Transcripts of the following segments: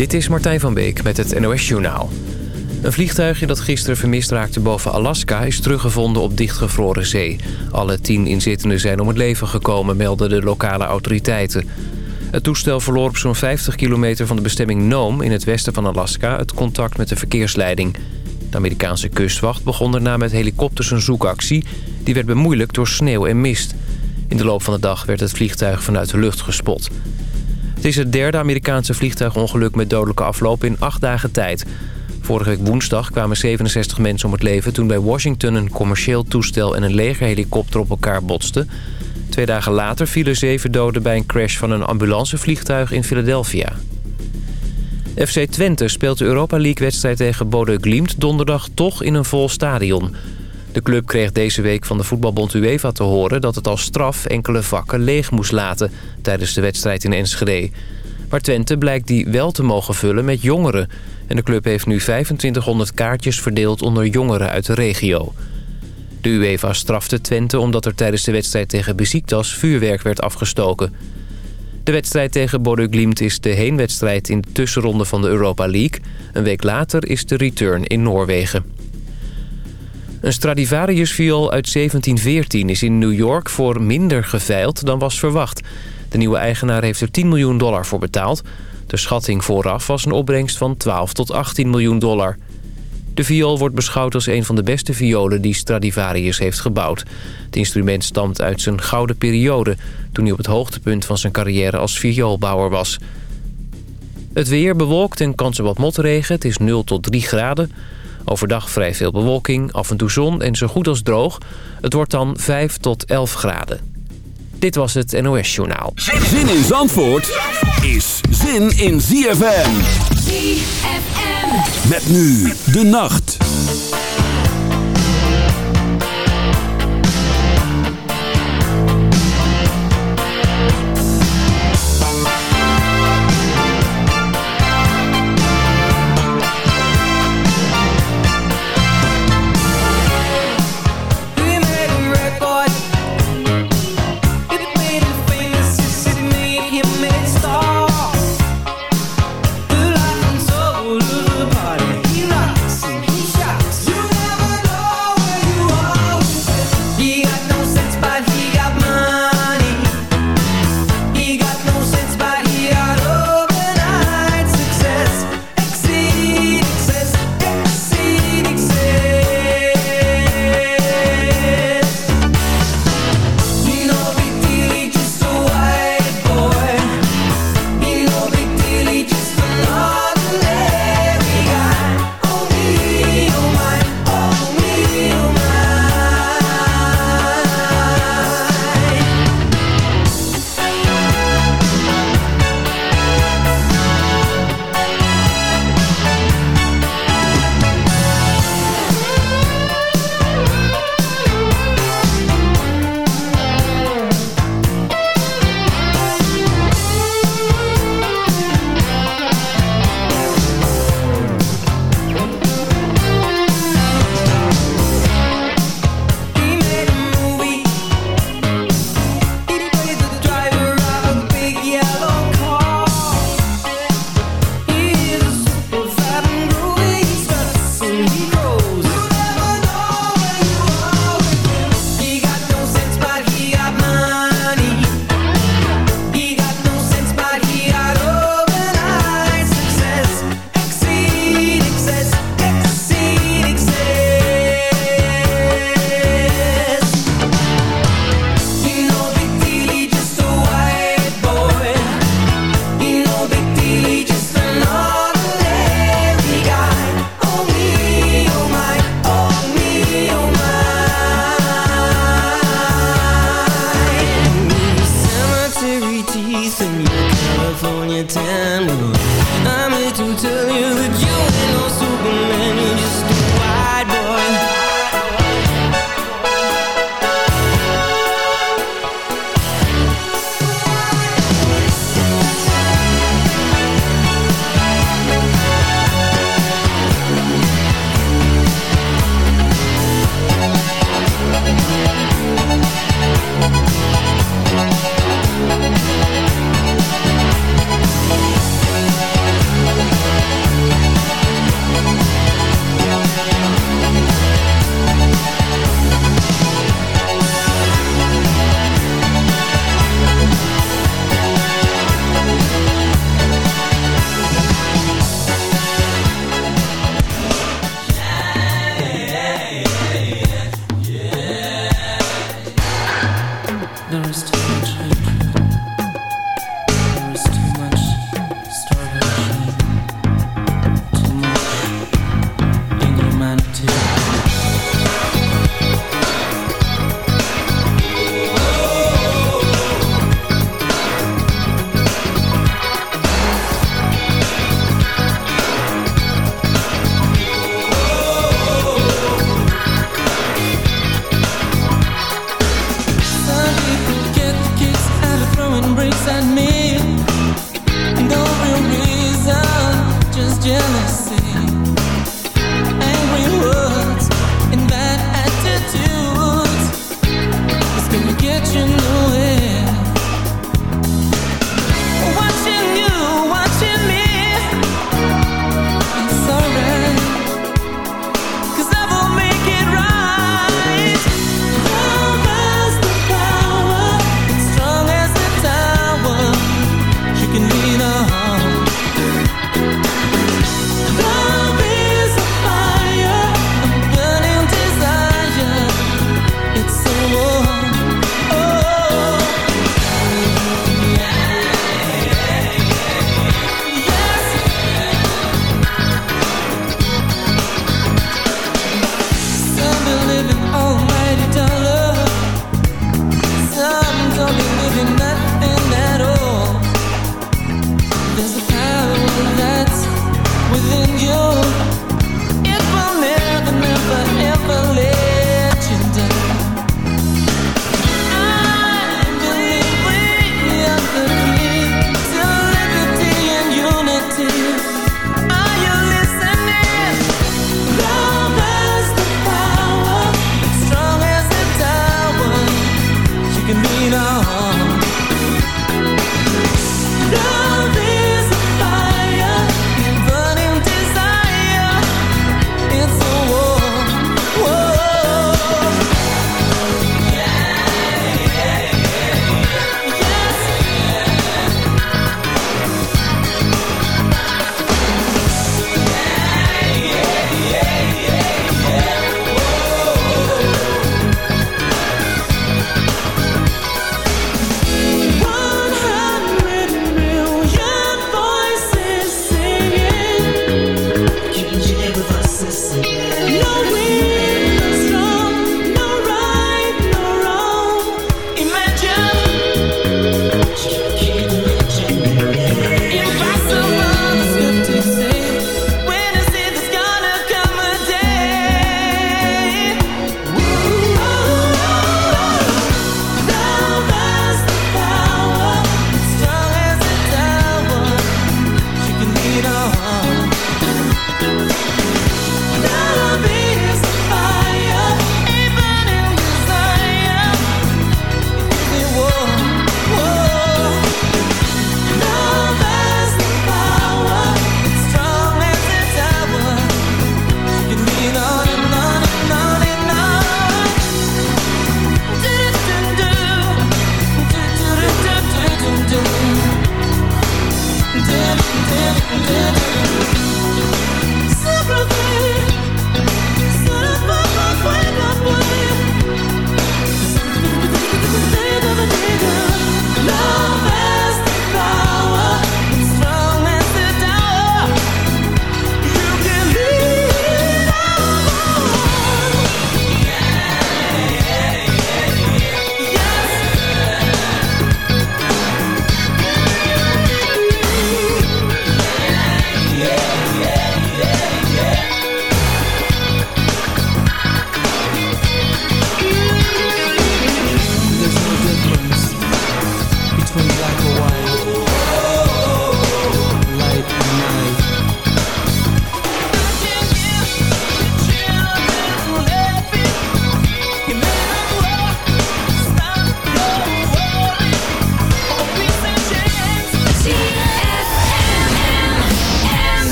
Dit is Martijn van Beek met het NOS Journaal. Een vliegtuigje dat gisteren vermist raakte boven Alaska... is teruggevonden op dichtgevroren zee. Alle tien inzittenden zijn om het leven gekomen, melden de lokale autoriteiten. Het toestel verloor op zo'n 50 kilometer van de bestemming Nome... in het westen van Alaska het contact met de verkeersleiding. De Amerikaanse kustwacht begon daarna met helikopters een zoekactie... die werd bemoeilijkt door sneeuw en mist. In de loop van de dag werd het vliegtuig vanuit de lucht gespot... Het is het derde Amerikaanse vliegtuigongeluk met dodelijke afloop in acht dagen tijd. Vorige week woensdag kwamen 67 mensen om het leven... toen bij Washington een commercieel toestel en een legerhelikopter op elkaar botsten. Twee dagen later vielen zeven doden bij een crash van een ambulancevliegtuig in Philadelphia. FC Twente speelt de Europa League-wedstrijd tegen Bodø Glimt donderdag toch in een vol stadion... De club kreeg deze week van de voetbalbond UEFA te horen... dat het als straf enkele vakken leeg moest laten tijdens de wedstrijd in Enschede. Maar Twente blijkt die wel te mogen vullen met jongeren. En de club heeft nu 2500 kaartjes verdeeld onder jongeren uit de regio. De UEFA strafte Twente omdat er tijdens de wedstrijd tegen Besiktas vuurwerk werd afgestoken. De wedstrijd tegen Bodø Glimt is de heenwedstrijd in de tussenronde van de Europa League. Een week later is de return in Noorwegen. Een Stradivarius-viool uit 1714 is in New York voor minder geveild dan was verwacht. De nieuwe eigenaar heeft er 10 miljoen dollar voor betaald. De schatting vooraf was een opbrengst van 12 tot 18 miljoen dollar. De viool wordt beschouwd als een van de beste violen die Stradivarius heeft gebouwd. Het instrument stamt uit zijn gouden periode... toen hij op het hoogtepunt van zijn carrière als vioolbouwer was. Het weer bewolkt en kans op wat motregen. Het is 0 tot 3 graden. Overdag vrij veel bewolking, af en toe zon en zo goed als droog. Het wordt dan 5 tot 11 graden. Dit was het NOS Journaal. Zin in Zandvoort is zin in ZFM. ZFM. Met nu de nacht.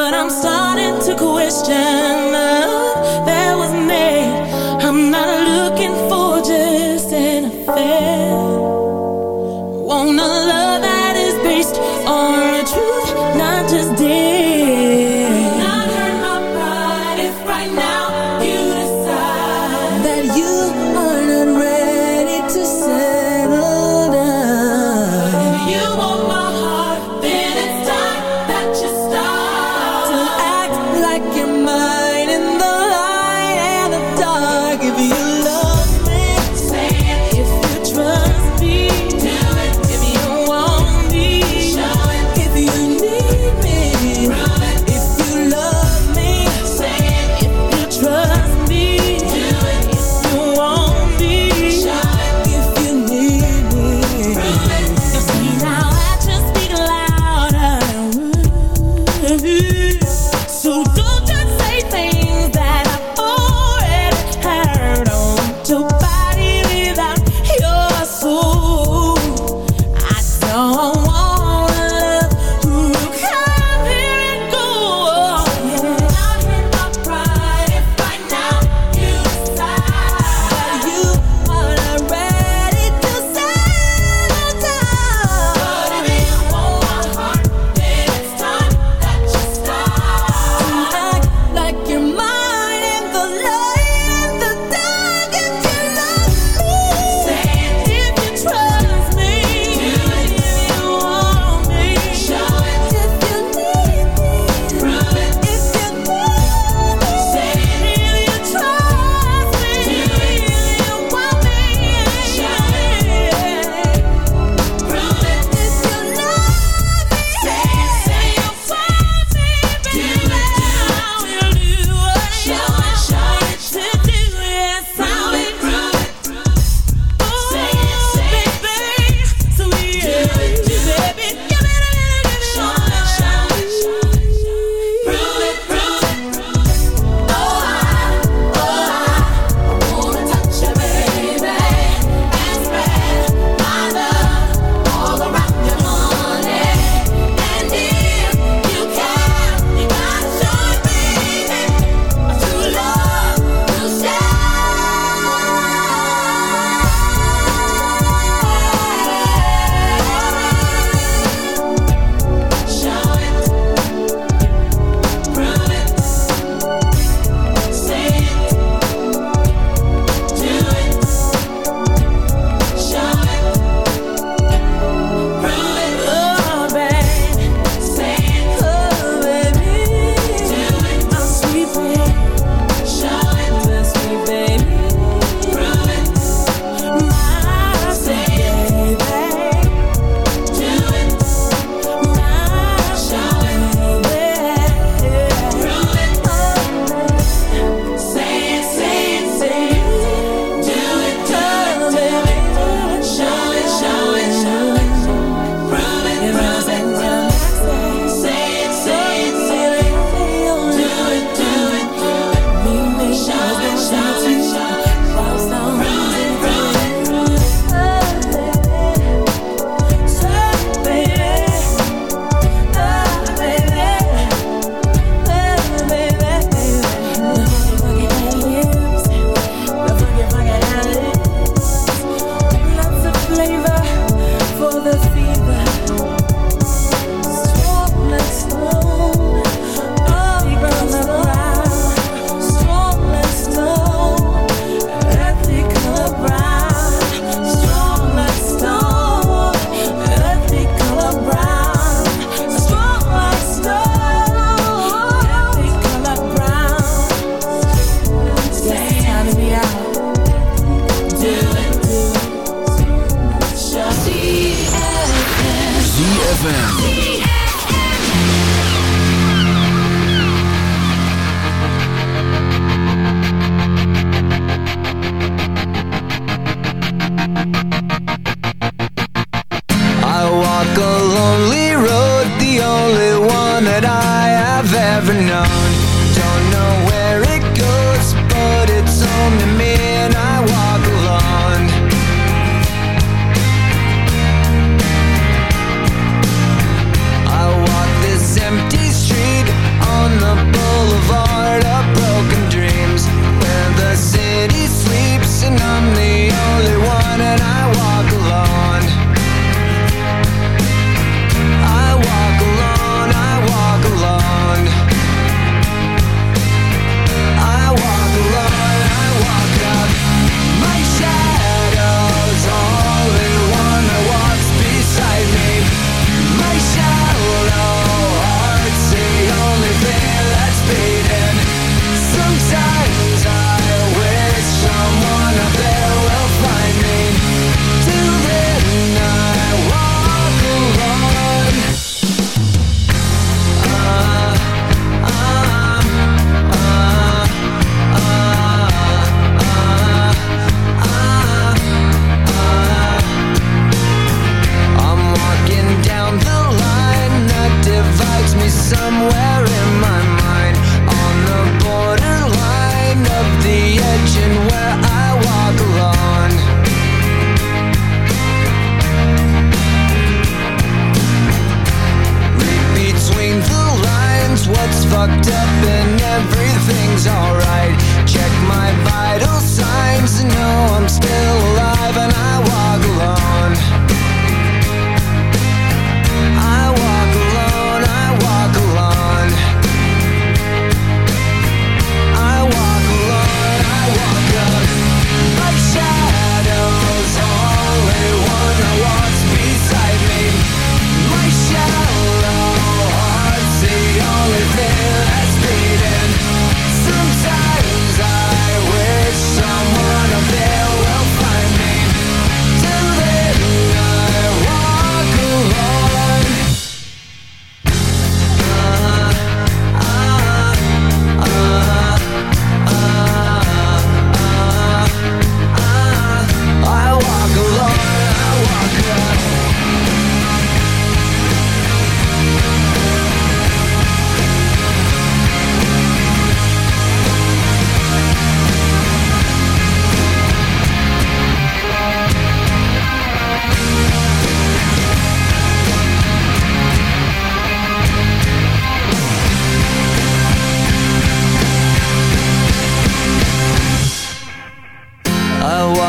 But I'm starting to question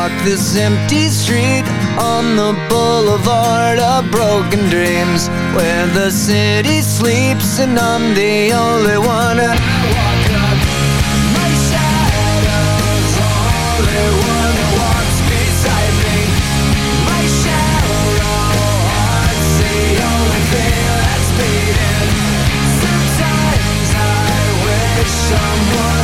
walk this empty street on the boulevard of broken dreams where the city sleeps and I'm the only one. I walk up my shadow's only one walks beside me my shallow heart's the only that's beating sometimes I wish someone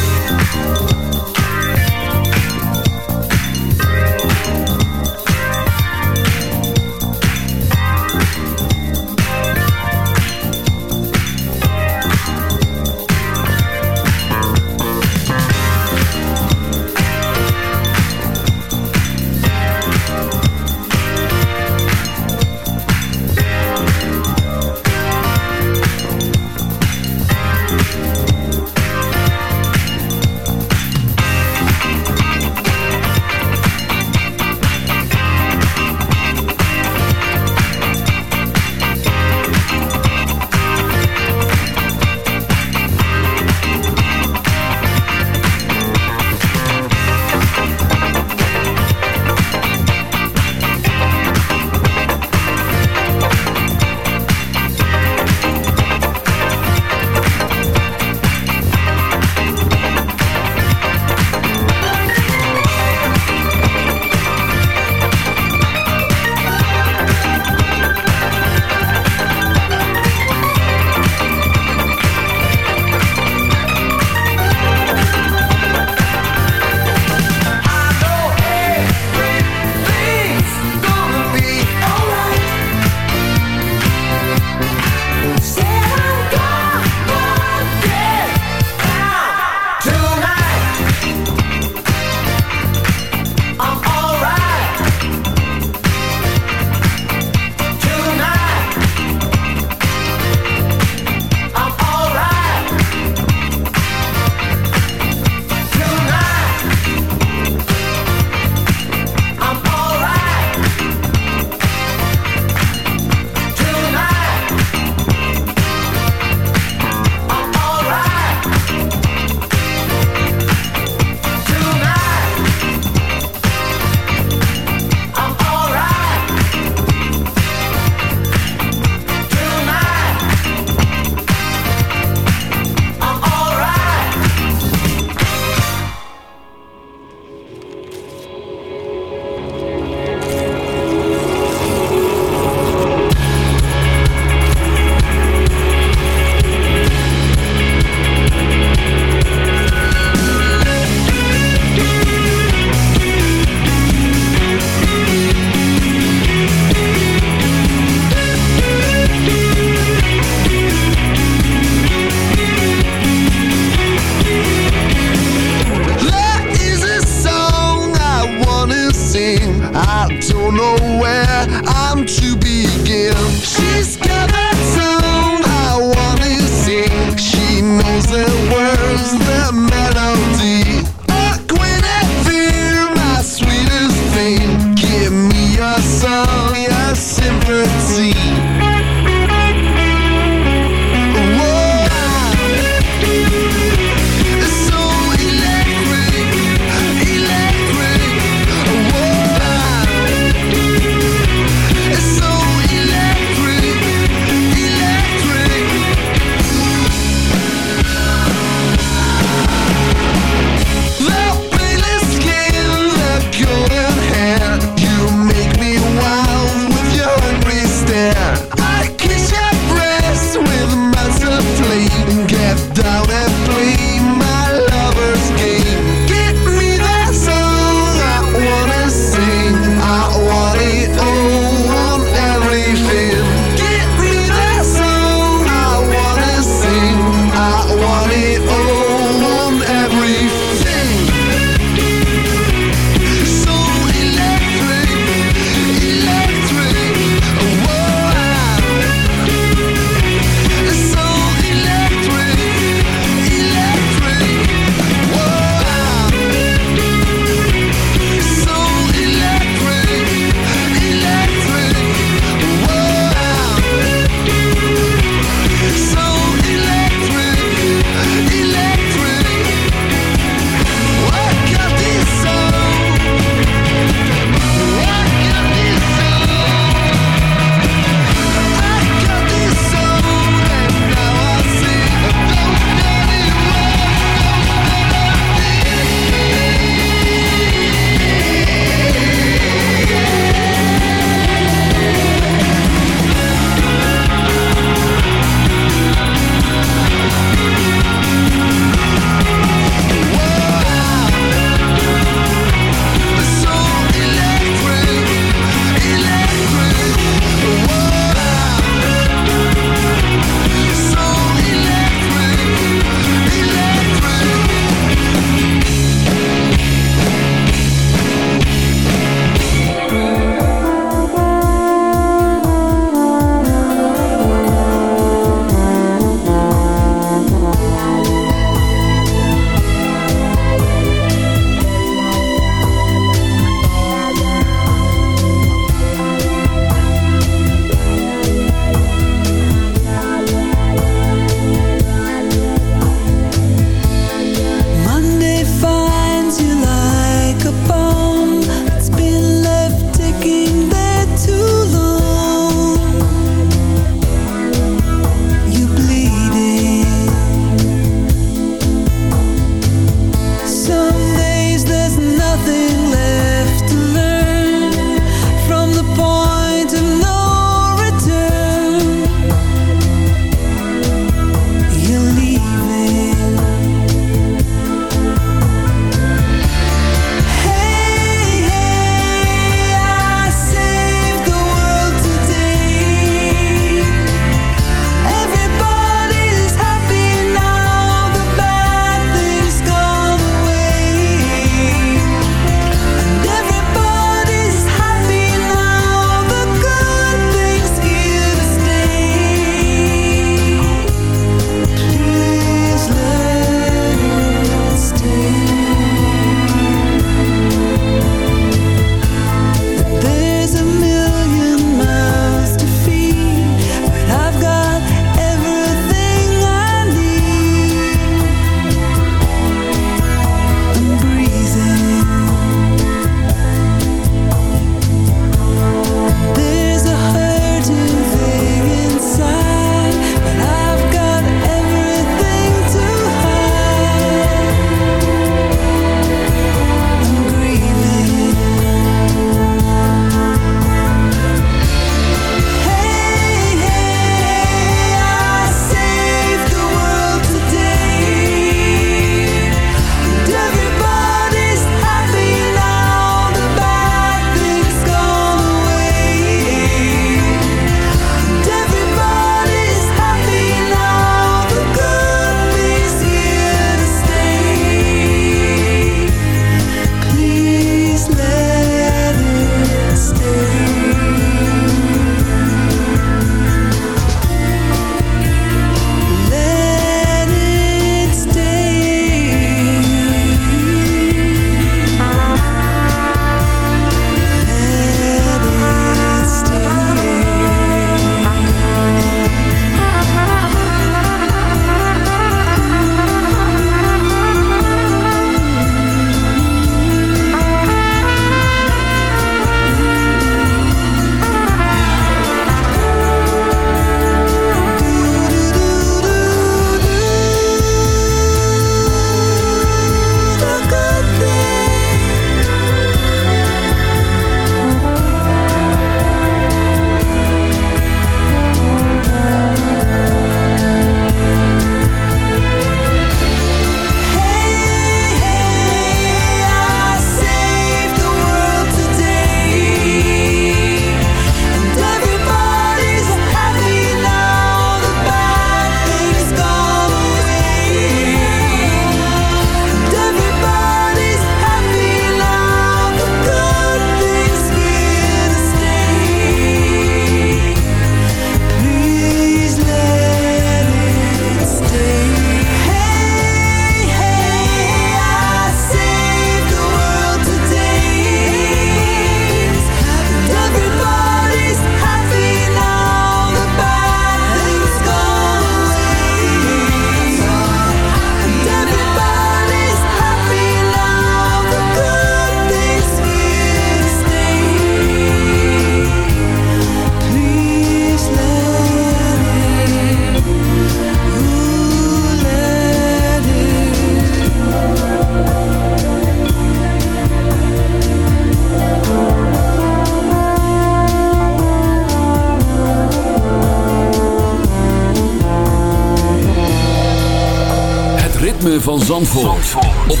Zandvoort, op 106.9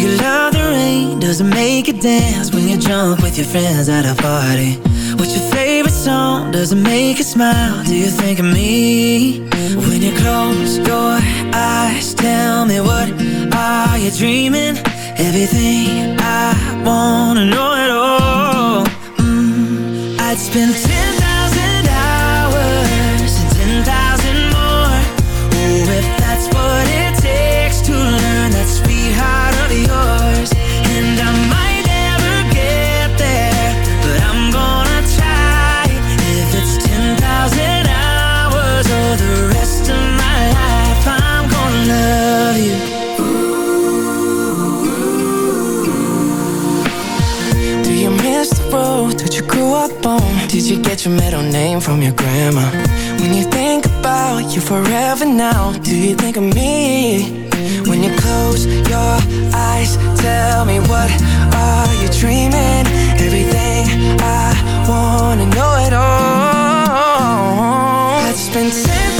you love the rain? doesn't make dance when you're drunk with your friends at a party? you forever now Do you think of me? When you close your eyes Tell me what are you dreaming? Everything I wanna know it all Let's spend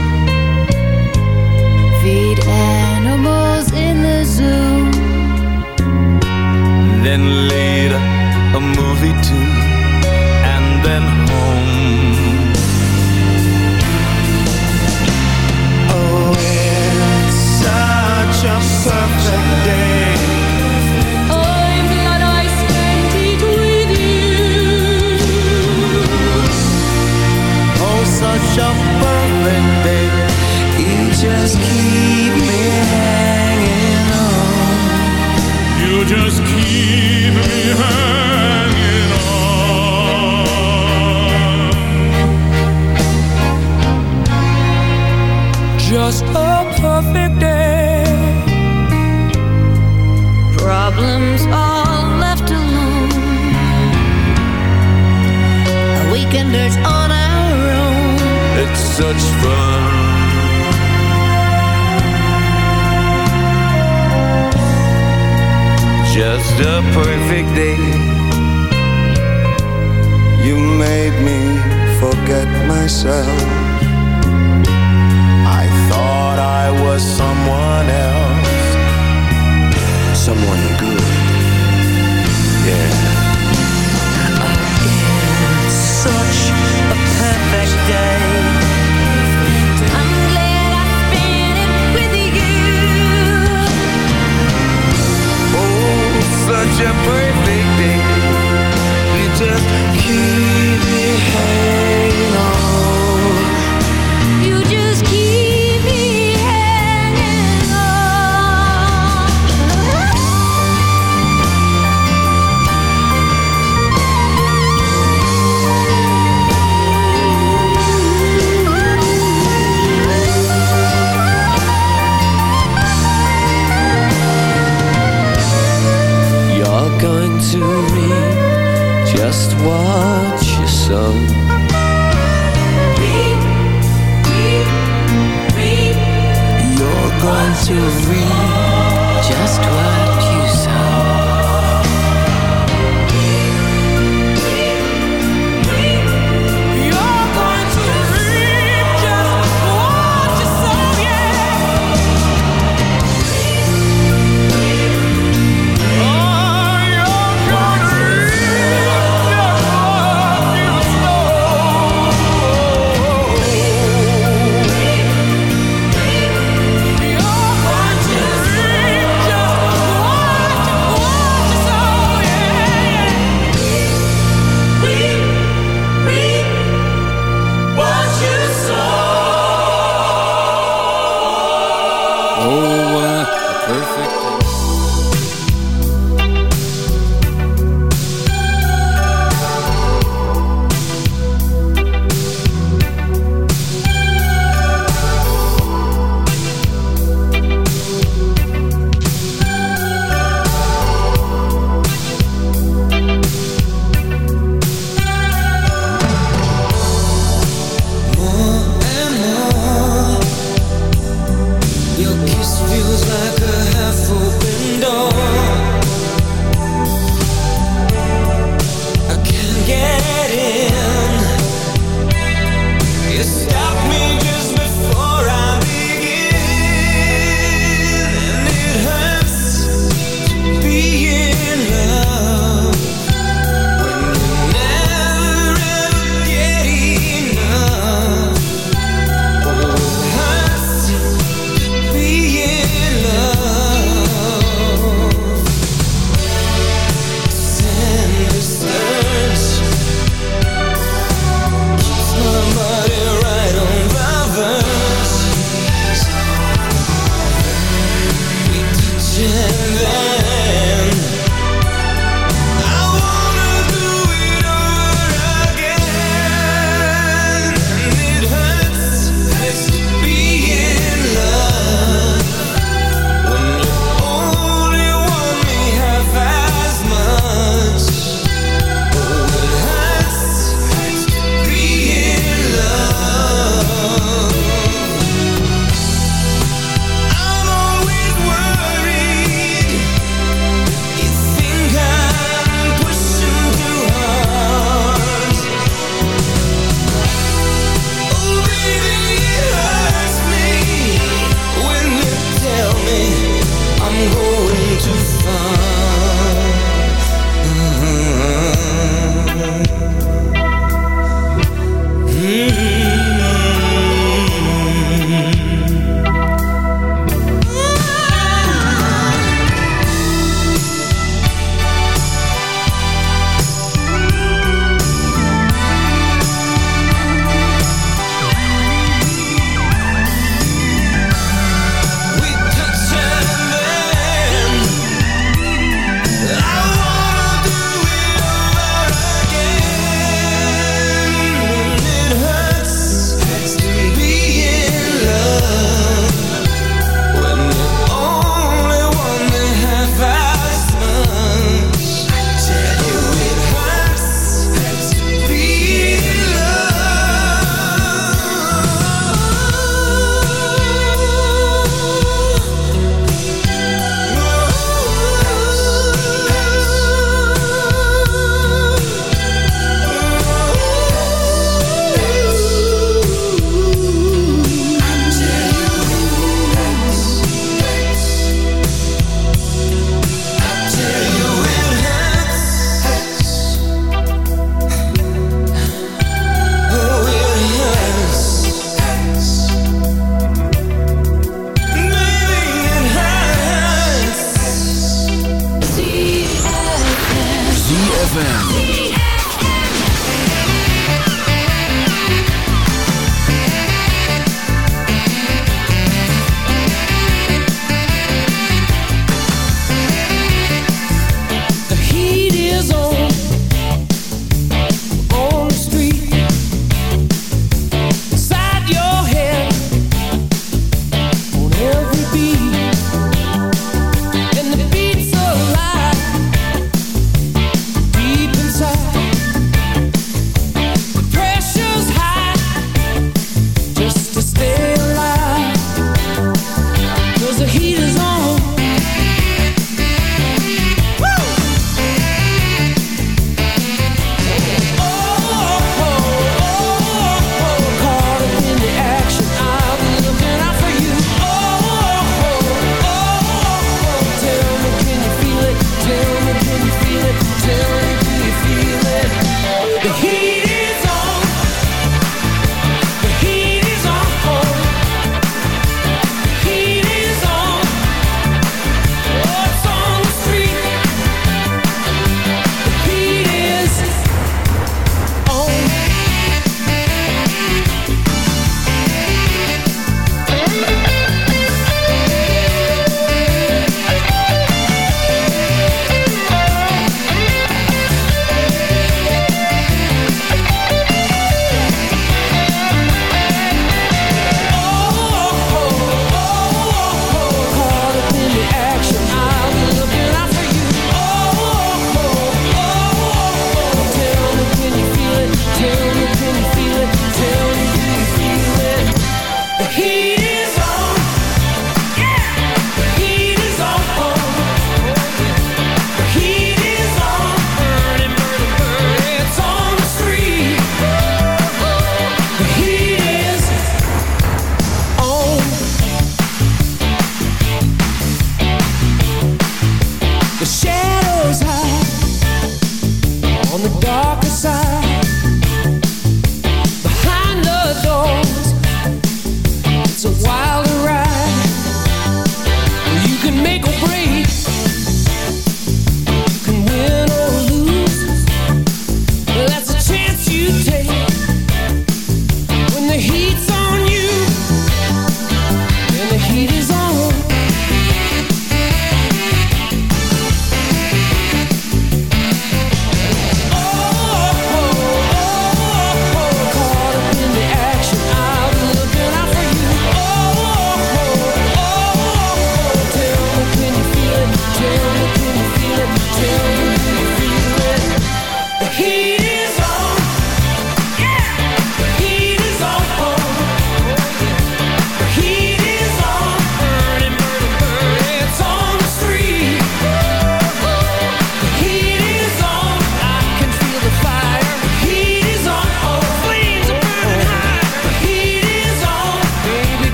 and later a movie too. to me just what you sung. Reap, reap, reap. You're going to read just what